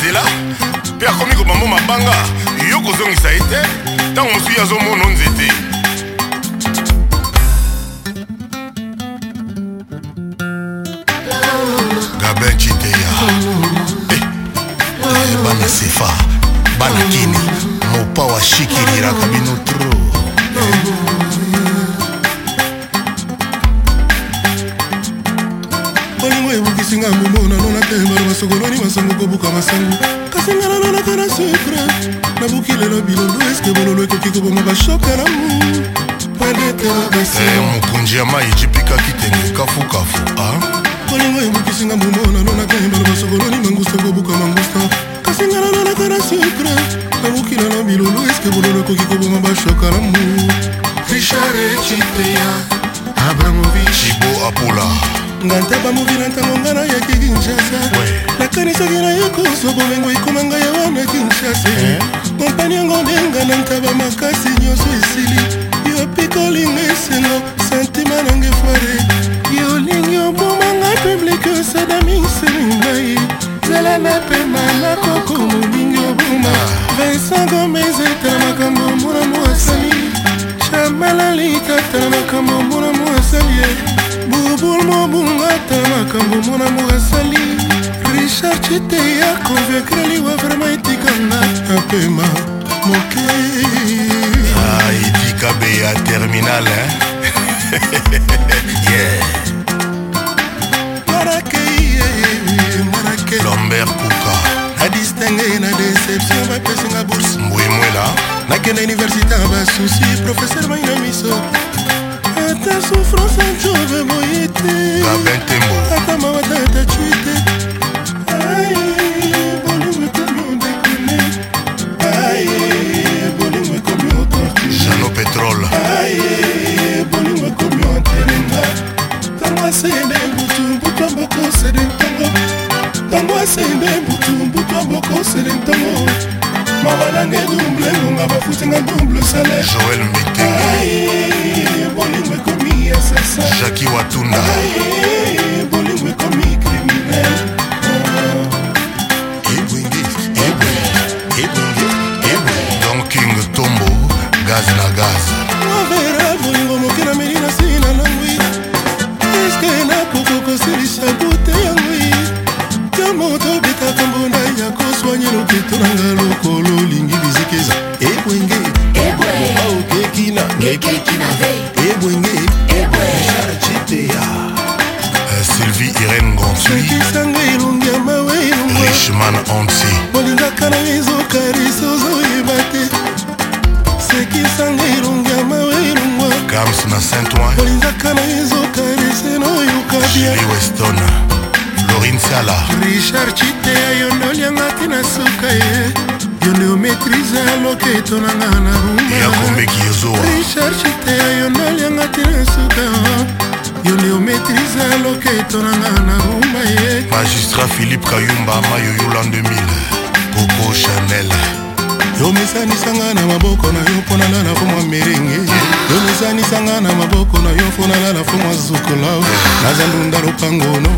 nzela mpe akomi kobambo mabanga yo kozongisa ye te ntango mosui azomona nzete gabin citeya eh, eh, bana sefa bana kini mopa wa shikiliraka bino tro kasi ngai mbumbo nalonaka ebale basokoloni masango kobuka masango kasi ngai nalonaka na sufre nabuki lelo bilongo eske bololo ekoki koboma bashoke na mu mokonzi ya mai ejipikaki tenge kafukafu ah? kolingo ebukisinga mbumbo nalonaka ebale basokoloni mangusa kobuka nga ntaba movi na ntango ngai nayaki kinshasa nakanisaki na ye kozwa bomengo ekoma ngai awa na kinshasa eh? kompani yango ndenga na ntaba makasi nyonso esili yo pikolinga esengo santima nange fware yo olingi obomanga publike osadamiseli ngai zala na pema nakoko molingi oboma ah. vincent gomez etala makambo mbona mwasami chamala litata na makambo mbona asali ye bubul mobunga ata makambo mona moko asali richard chite ya convaincre liwa vraimen etikanga apema moke etika ah, be ya terminal lambert kuka nadistingue na déception bapesinga bourse mbwemwela nakende universitaire basusi professeur maina miso la souffrance un jour je moyi te ata mawata etatui te bolingo ekomi odekone bolingo ekomi otortijano petrole bolingo ekomi otelenga ntango asende butu butu ambokosede ntongo ntango asende butu butu ambokosede ntongo mama balande double lunga bafutenga double salaire joel mbitenge bolingo ekomi asasa jaki watunda bolingo ekomi criminel ebwingi ebwe ebwingi ebwe don king tombo gaz na gaz avera bolingo moke nameli na sini na nangwi eske nakokokosilisa bute yangwi ya moto oswanye loketo na nga lokolo olingi biziki eza ebwenge moba okeki na ebwenge citea euh, sylvie irene gonsuisanga elongi ya mawe elongorichman ansi bolingaka na ezokarisa ozoyeba te sekisanga elongi ya mawe elongwa gams na saint oin bolingaka na ezokarisa noyoka bia westona lorin sala richard cite yondolianga tina suka ye yo nde omaitrise aloka etonanga na rumarichard cite yondolianga tina suka yo nde omaitrise aloka etonanga na rumba ye magistrat philippe kayumba mayoyolan 2000 coco chanel yo mesanisanga na maboko na yo mpo na nga na komwa merenge omisanisanga na maboko na yo mpo nalala fo mwa zukola naza ndunda lopangono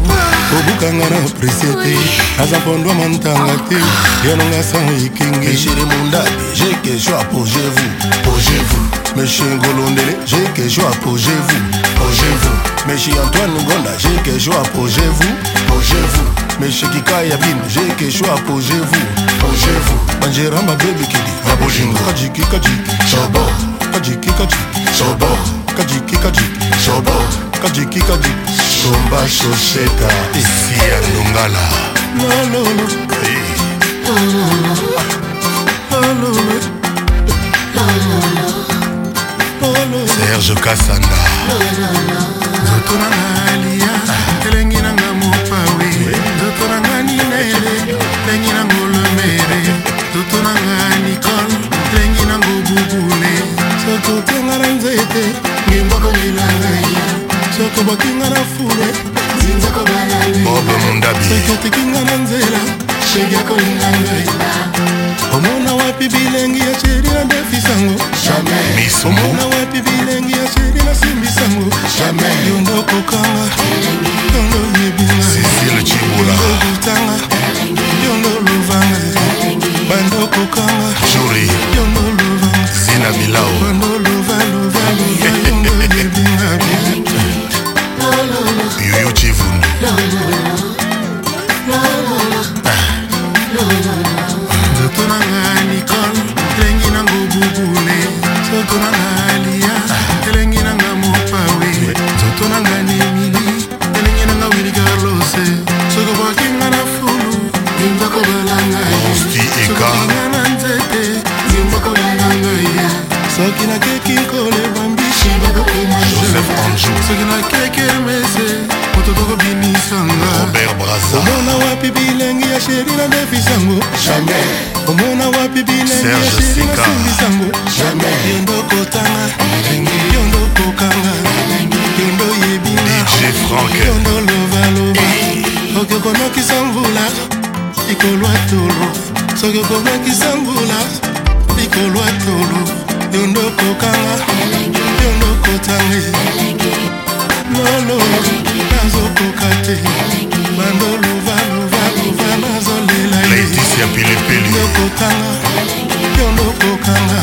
obukanga na apresie te naza mpondwa mantanga te yanonga san ekenge chéri mondabi j'ai question à poser vous poser vous monsieur ngolondele j'ai question à poser vous poser vous monsieur antoine ngonda j'ai question à poser vous poser vous monsieur kikaya bin j'ai question à poser vous poser vous banjeramba bebikidi abojingo kajiki kajiki chabo kajiki kajiki shobo kajiki kajiki shobo kajiki kajiki somba shosheta esi ya longala lololo serge kasanda nzoto na nali okinga na fule ekotikinga na nzela omona wapi bilengi ya sheri adefisango omona wapi bilengi ya sheri nasimbisango yondo kokanga yondo yebingaotanga yondo lovanga bandokokanga yondo lovanga soki nakeki koleba mbisijoseph anjou soki nakeki emese moto tokobinisangaaomona wapi bilengi ya sheri na defisango omona wapi bilengi ya sheri na simbisango yondo kotanga yondo kokanga yondo yebinayondo lovaloba okoki okonokisa mvula ikolwa tolo soki okomekisa mvula okokanga yo lokotange lolo nazokoka te bandoluvaluvaluva nazolela yokotanga yo lokokanga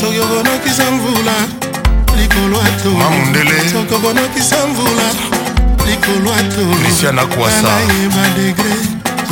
soki okonokisa mvula likolo atosoki okonokisa mvula likolo atoyeba degre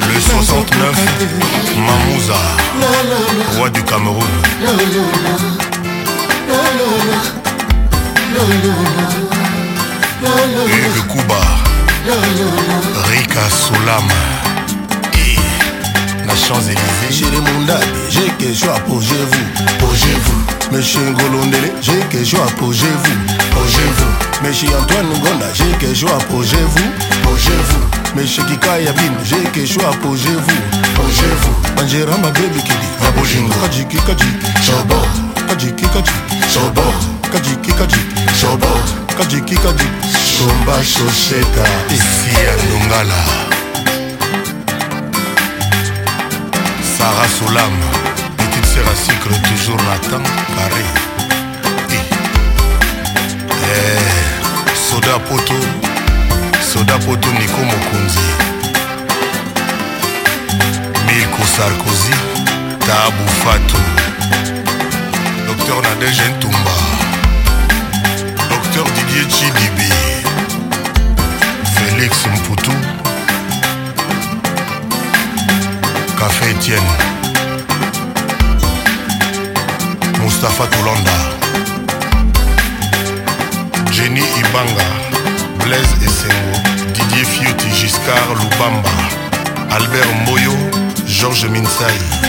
Le 69, Mamouza, roi du Cameroun. Et le Kuba, Rika et La Champs-Élysées. Chez les Mondades, j'ai chose à poser vous poser vous Monsieur Ngolondele, j'ai que joie apogez-vous, apogez-vous. Monsieur Antoine Ngonda, j'ai que joie apogez-vous, apogez-vous. Monsieur Kikaya Bin, j'ai que joie apogez-vous, apogez-vous. Banjera ma baby kidi, apogez-vous. Kajiki kajiki, shobot. Kajiki kajiki, shobot. Kajiki kajiki, shobot. Kajiki kajiki, shomba shosheta. Ici à Lungala. Sarah Soulama. c'est la cycle, toujours Nathan, Paris. Eh, soda Poto, Soda Poto Nico Mokunzi, Miko Sarkozy, Tabou Fatou, Docteur Nadège Ntumba, Docteur Didier Chidibi, Félix Mputu, Café Etienne. mustapha tolonda jenny ibanga blaise esengo didier fioti giscard lubamba albert mboyo georges minsai